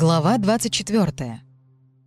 Глава 24.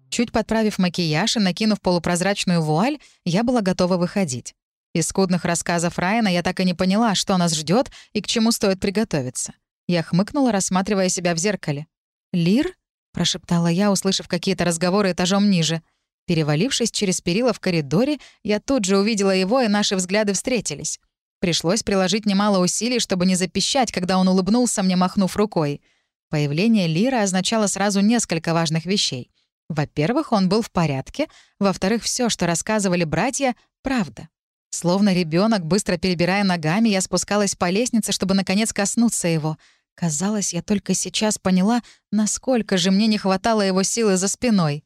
Чуть подправив макияж и накинув полупрозрачную вуаль, я была готова выходить. Из скудных рассказов Райана я так и не поняла, что нас ждет и к чему стоит приготовиться. Я хмыкнула, рассматривая себя в зеркале. «Лир?» — прошептала я, услышав какие-то разговоры этажом ниже. Перевалившись через перила в коридоре, я тут же увидела его, и наши взгляды встретились. Пришлось приложить немало усилий, чтобы не запищать, когда он улыбнулся мне, махнув рукой — Появление Лира означало сразу несколько важных вещей. Во-первых, он был в порядке. Во-вторых, все, что рассказывали братья, — правда. Словно ребенок, быстро перебирая ногами, я спускалась по лестнице, чтобы наконец коснуться его. Казалось, я только сейчас поняла, насколько же мне не хватало его силы за спиной.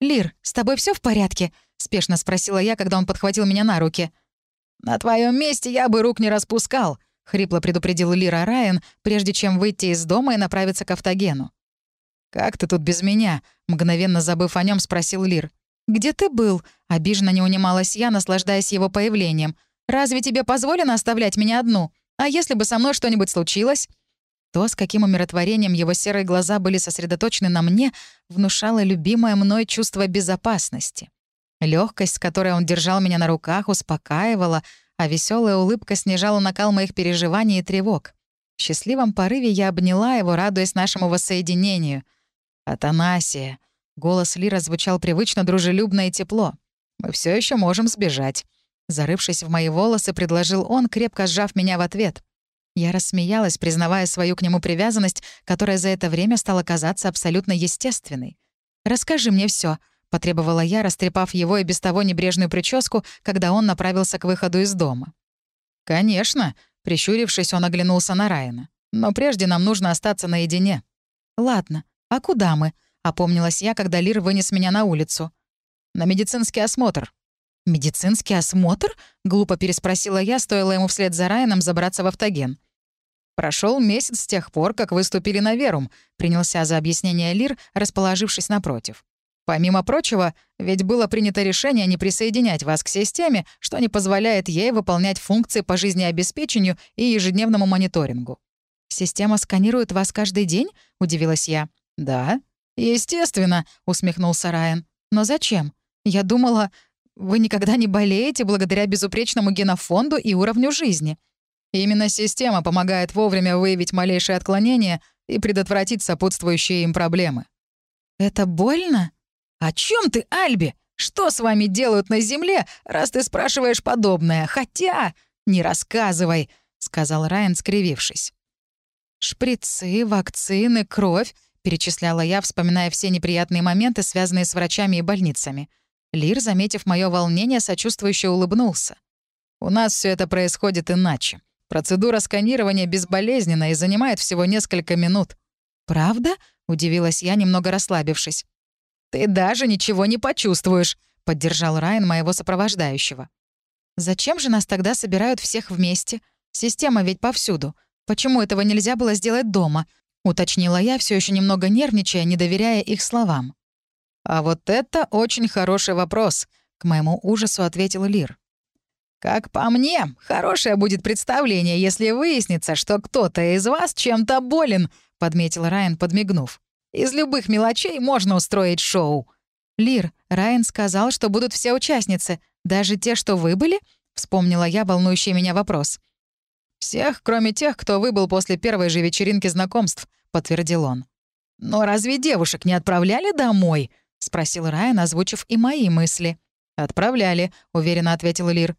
«Лир, с тобой все в порядке?» — спешно спросила я, когда он подхватил меня на руки. «На твоем месте я бы рук не распускал», — хрипло предупредил Лира Райан, прежде чем выйти из дома и направиться к автогену. «Как ты тут без меня?» — мгновенно забыв о нем, спросил Лир. «Где ты был?» — обиженно не унималась я, наслаждаясь его появлением. «Разве тебе позволено оставлять меня одну? А если бы со мной что-нибудь случилось?» То, с каким умиротворением его серые глаза были сосредоточены на мне, внушало любимое мной чувство безопасности. Легкость, с которой он держал меня на руках, успокаивала, а веселая улыбка снижала накал моих переживаний и тревог. В счастливом порыве я обняла его, радуясь нашему воссоединению. «Атанасия!» — голос Лира звучал привычно дружелюбно и тепло. «Мы все еще можем сбежать». Зарывшись в мои волосы, предложил он, крепко сжав меня в ответ. Я рассмеялась, признавая свою к нему привязанность, которая за это время стала казаться абсолютно естественной. «Расскажи мне все, — потребовала я, растрепав его и без того небрежную прическу, когда он направился к выходу из дома. «Конечно», — прищурившись, он оглянулся на Райана. «Но прежде нам нужно остаться наедине». «Ладно, а куда мы?» — опомнилась я, когда Лир вынес меня на улицу. «На медицинский осмотр». «Медицинский осмотр?» — глупо переспросила я, стоило ему вслед за Райаном забраться в автоген. Прошел месяц с тех пор, как выступили на Верум», — принялся за объяснение Лир, расположившись напротив. Помимо прочего, ведь было принято решение не присоединять вас к системе, что не позволяет ей выполнять функции по жизнеобеспечению и ежедневному мониторингу. «Система сканирует вас каждый день?» — удивилась я. «Да». «Естественно», — усмехнулся Райан. «Но зачем? Я думала, вы никогда не болеете благодаря безупречному генофонду и уровню жизни. Именно система помогает вовремя выявить малейшие отклонения и предотвратить сопутствующие им проблемы». «Это больно?» «О чем ты, Альби? Что с вами делают на Земле, раз ты спрашиваешь подобное? Хотя...» «Не рассказывай», — сказал Райан, скривившись. «Шприцы, вакцины, кровь», — перечисляла я, вспоминая все неприятные моменты, связанные с врачами и больницами. Лир, заметив мое волнение, сочувствующе улыбнулся. «У нас все это происходит иначе. Процедура сканирования безболезненна и занимает всего несколько минут». «Правда?» — удивилась я, немного расслабившись. «Ты даже ничего не почувствуешь», — поддержал Райан моего сопровождающего. «Зачем же нас тогда собирают всех вместе? Система ведь повсюду. Почему этого нельзя было сделать дома?» — уточнила я, все еще немного нервничая, не доверяя их словам. «А вот это очень хороший вопрос», — к моему ужасу ответил Лир. «Как по мне, хорошее будет представление, если выяснится, что кто-то из вас чем-то болен», — подметил Райан, подмигнув. Из любых мелочей можно устроить шоу». «Лир, Райан сказал, что будут все участницы, даже те, что вы были?» — вспомнила я волнующий меня вопрос. «Всех, кроме тех, кто выбыл после первой же вечеринки знакомств», — подтвердил он. «Но разве девушек не отправляли домой?» — спросил Райан, озвучив и мои мысли. «Отправляли», — уверенно ответил Лир.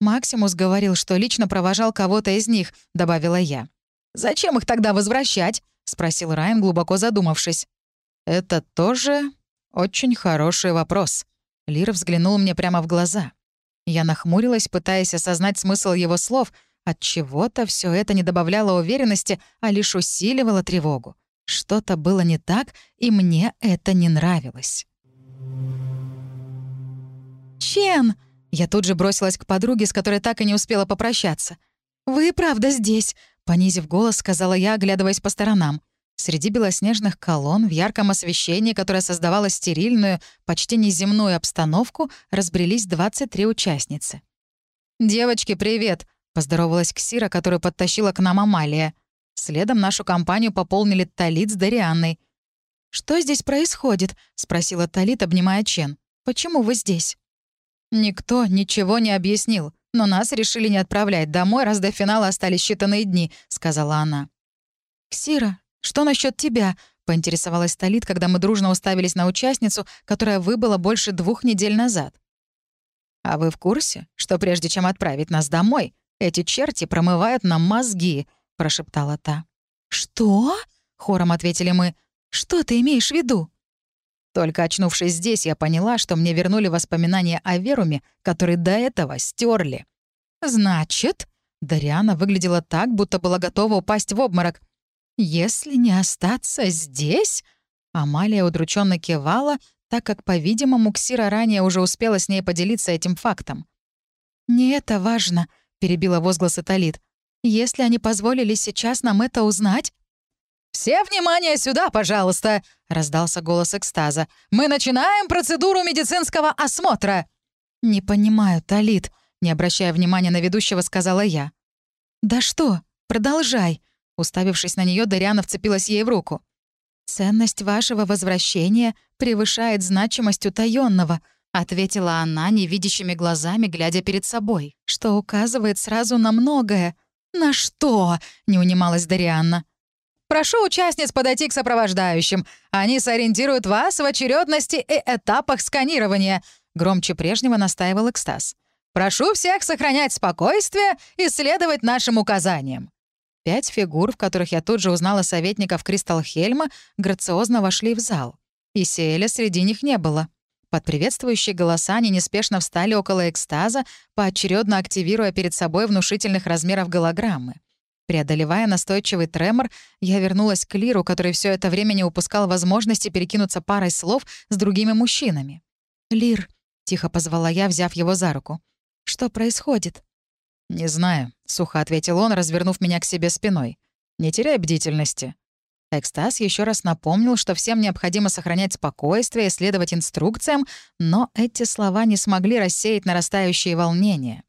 «Максимус говорил, что лично провожал кого-то из них», — добавила я. «Зачем их тогда возвращать?» — спросил Райан, глубоко задумавшись. «Это тоже очень хороший вопрос». Лир взглянул мне прямо в глаза. Я нахмурилась, пытаясь осознать смысл его слов. От чего-то все это не добавляло уверенности, а лишь усиливало тревогу. Что-то было не так, и мне это не нравилось. «Чен!» Я тут же бросилась к подруге, с которой так и не успела попрощаться. «Вы правда здесь?» Понизив голос, сказала я, оглядываясь по сторонам. Среди белоснежных колонн в ярком освещении, которое создавало стерильную, почти неземную обстановку, разбрелись 23 участницы. «Девочки, привет!» — поздоровалась Ксира, которую подтащила к нам Амалия. Следом нашу компанию пополнили Талит с Дарианной. «Что здесь происходит?» — спросила Талит, обнимая Чен. «Почему вы здесь?» «Никто ничего не объяснил, но нас решили не отправлять домой, раз до финала остались считанные дни», — сказала она. «Ксира, что насчет тебя?» — поинтересовалась Талит, когда мы дружно уставились на участницу, которая выбыла больше двух недель назад. «А вы в курсе, что прежде чем отправить нас домой, эти черти промывают нам мозги?» — прошептала та. «Что?» — хором ответили мы. «Что ты имеешь в виду?» Только очнувшись здесь, я поняла, что мне вернули воспоминания о Веруме, которые до этого стерли. «Значит...» — Дариана выглядела так, будто была готова упасть в обморок. «Если не остаться здесь...» Амалия удрученно кивала, так как, по-видимому, Ксира ранее уже успела с ней поделиться этим фактом. «Не это важно», — перебила возгласы Талит. «Если они позволили сейчас нам это узнать...» «Все внимание сюда, пожалуйста!» — раздался голос экстаза. «Мы начинаем процедуру медицинского осмотра!» «Не понимаю, Талит», — не обращая внимания на ведущего, сказала я. «Да что? Продолжай!» Уставившись на нее, Дариана вцепилась ей в руку. «Ценность вашего возвращения превышает значимость утаённого», — ответила она невидящими глазами, глядя перед собой, что указывает сразу на многое. «На что?» — не унималась Дарианна. «Прошу участниц подойти к сопровождающим. Они сориентируют вас в очередности и этапах сканирования», — громче прежнего настаивал экстаз. «Прошу всех сохранять спокойствие и следовать нашим указаниям». Пять фигур, в которых я тут же узнала советников Кристалхельма, грациозно вошли в зал. И Сиэля среди них не было. Под приветствующие голоса они неспешно встали около экстаза, поочередно активируя перед собой внушительных размеров голограммы. Преодолевая настойчивый тремор, я вернулась к Лиру, который все это время не упускал возможности перекинуться парой слов с другими мужчинами. «Лир», — тихо позвала я, взяв его за руку, — «что происходит?» «Не знаю», — сухо ответил он, развернув меня к себе спиной. «Не теряй бдительности». Экстаз еще раз напомнил, что всем необходимо сохранять спокойствие и следовать инструкциям, но эти слова не смогли рассеять нарастающие волнения.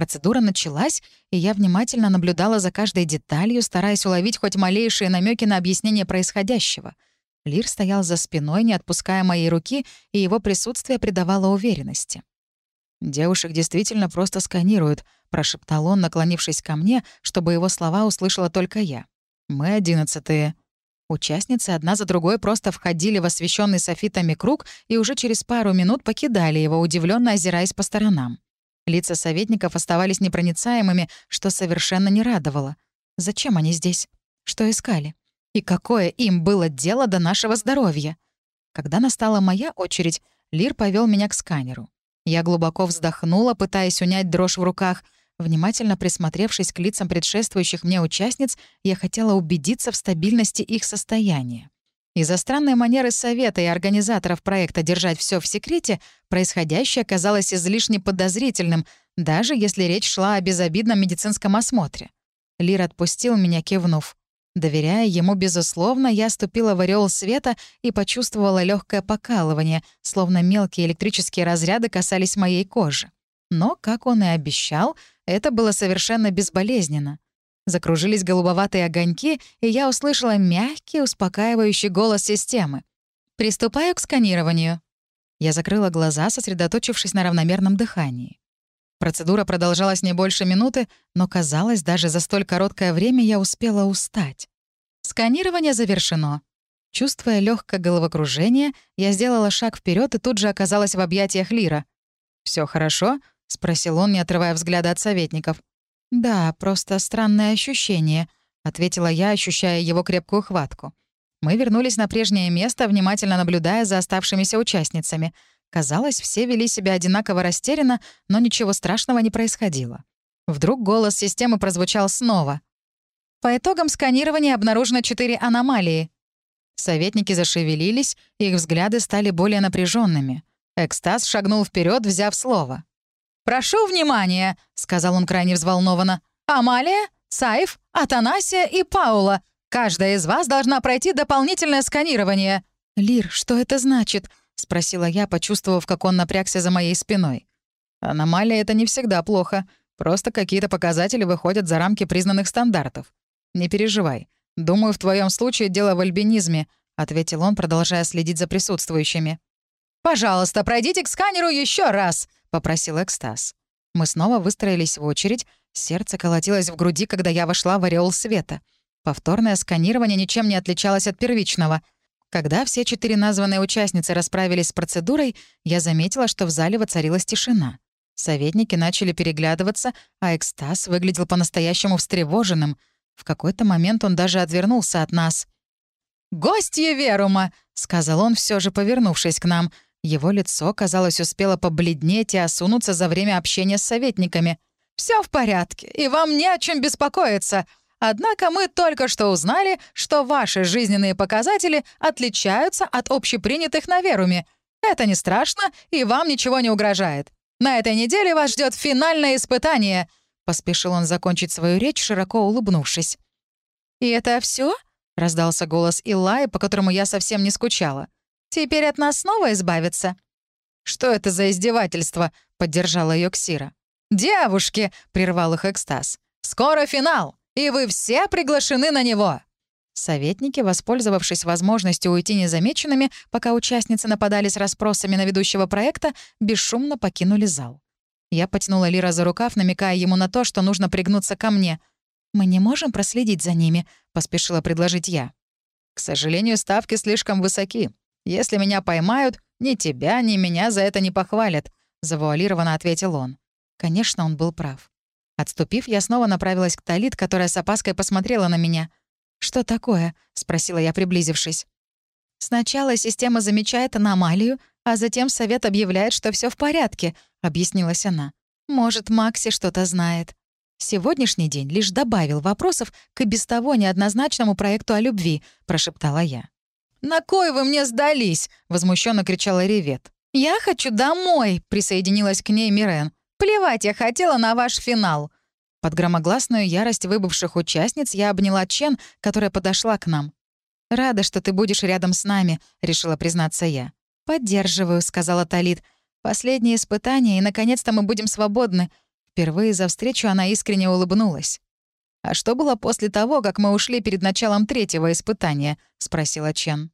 Процедура началась, и я внимательно наблюдала за каждой деталью, стараясь уловить хоть малейшие намеки на объяснение происходящего. Лир стоял за спиной, не отпуская моей руки, и его присутствие придавало уверенности. «Девушек действительно просто сканируют», — прошептал он, наклонившись ко мне, чтобы его слова услышала только я. «Мы одиннадцатые». Участницы одна за другой просто входили в освещенный софитами круг и уже через пару минут покидали его, удивленно озираясь по сторонам. Лица советников оставались непроницаемыми, что совершенно не радовало. Зачем они здесь? Что искали? И какое им было дело до нашего здоровья? Когда настала моя очередь, Лир повел меня к сканеру. Я глубоко вздохнула, пытаясь унять дрожь в руках. Внимательно присмотревшись к лицам предшествующих мне участниц, я хотела убедиться в стабильности их состояния. Из-за странной манеры совета и организаторов проекта держать все в секрете, происходящее казалось излишне подозрительным, даже если речь шла о безобидном медицинском осмотре. Лир отпустил меня, кивнув. Доверяя ему, безусловно, я ступила в ореол света и почувствовала легкое покалывание, словно мелкие электрические разряды касались моей кожи. Но, как он и обещал, это было совершенно безболезненно. Закружились голубоватые огоньки, и я услышала мягкий, успокаивающий голос системы. «Приступаю к сканированию». Я закрыла глаза, сосредоточившись на равномерном дыхании. Процедура продолжалась не больше минуты, но, казалось, даже за столь короткое время я успела устать. Сканирование завершено. Чувствуя легкое головокружение, я сделала шаг вперед и тут же оказалась в объятиях Лира. Все хорошо?» — спросил он, не отрывая взгляда от советников. «Да, просто странное ощущение», — ответила я, ощущая его крепкую хватку. Мы вернулись на прежнее место, внимательно наблюдая за оставшимися участницами — Казалось, все вели себя одинаково растерянно, но ничего страшного не происходило. Вдруг голос системы прозвучал снова. По итогам сканирования обнаружено четыре аномалии. Советники зашевелились, их взгляды стали более напряженными. Экстаз шагнул вперед, взяв слово. «Прошу внимания», — сказал он крайне взволнованно. «Амалия, Цаев, Атанасия и Паула. Каждая из вас должна пройти дополнительное сканирование». «Лир, что это значит?» — спросила я, почувствовав, как он напрягся за моей спиной. «Аномалия — это не всегда плохо. Просто какие-то показатели выходят за рамки признанных стандартов. Не переживай. Думаю, в твоем случае дело в альбинизме, ответил он, продолжая следить за присутствующими. «Пожалуйста, пройдите к сканеру еще раз», — попросил Экстаз. Мы снова выстроились в очередь. Сердце колотилось в груди, когда я вошла в ореол света. Повторное сканирование ничем не отличалось от первичного. Когда все четыре названные участницы расправились с процедурой, я заметила, что в зале воцарилась тишина. Советники начали переглядываться, а экстаз выглядел по-настоящему встревоженным. В какой-то момент он даже отвернулся от нас. «Гостья Верума!» — сказал он, все же повернувшись к нам. Его лицо, казалось, успело побледнеть и осунуться за время общения с советниками. Все в порядке, и вам не о чем беспокоиться. Однако мы только что узнали, что ваши жизненные показатели отличаются от общепринятых на Веруме. Это не страшно, и вам ничего не угрожает. На этой неделе вас ждет финальное испытание», — поспешил он закончить свою речь, широко улыбнувшись. «И это все? раздался голос Илая, по которому я совсем не скучала. «Теперь от нас снова избавиться?» «Что это за издевательство?» — поддержала ее Ксира. «Девушки!» — прервал их экстаз. «Скоро финал, и вы все приглашены на него!» Советники, воспользовавшись возможностью уйти незамеченными, пока участницы нападали с расспросами на ведущего проекта, бесшумно покинули зал. Я потянула Лира за рукав, намекая ему на то, что нужно пригнуться ко мне. «Мы не можем проследить за ними», — поспешила предложить я. «К сожалению, ставки слишком высоки. Если меня поймают, ни тебя, ни меня за это не похвалят», — завуалированно ответил он. Конечно, он был прав. Отступив, я снова направилась к Талит, которая с опаской посмотрела на меня — «Что такое?» — спросила я, приблизившись. «Сначала система замечает аномалию, а затем совет объявляет, что все в порядке», — объяснилась она. «Может, Макси что-то знает». «Сегодняшний день лишь добавил вопросов к и без того неоднозначному проекту о любви», — прошептала я. «На кой вы мне сдались?» — возмущенно кричала Ревет. «Я хочу домой», — присоединилась к ней Мирен. «Плевать я хотела на ваш финал». Под громогласную ярость выбывших участниц я обняла Чен, которая подошла к нам. «Рада, что ты будешь рядом с нами», — решила признаться я. «Поддерживаю», — сказала Талит. «Последнее испытание, и, наконец-то, мы будем свободны». Впервые за встречу она искренне улыбнулась. «А что было после того, как мы ушли перед началом третьего испытания?» — спросила Чен.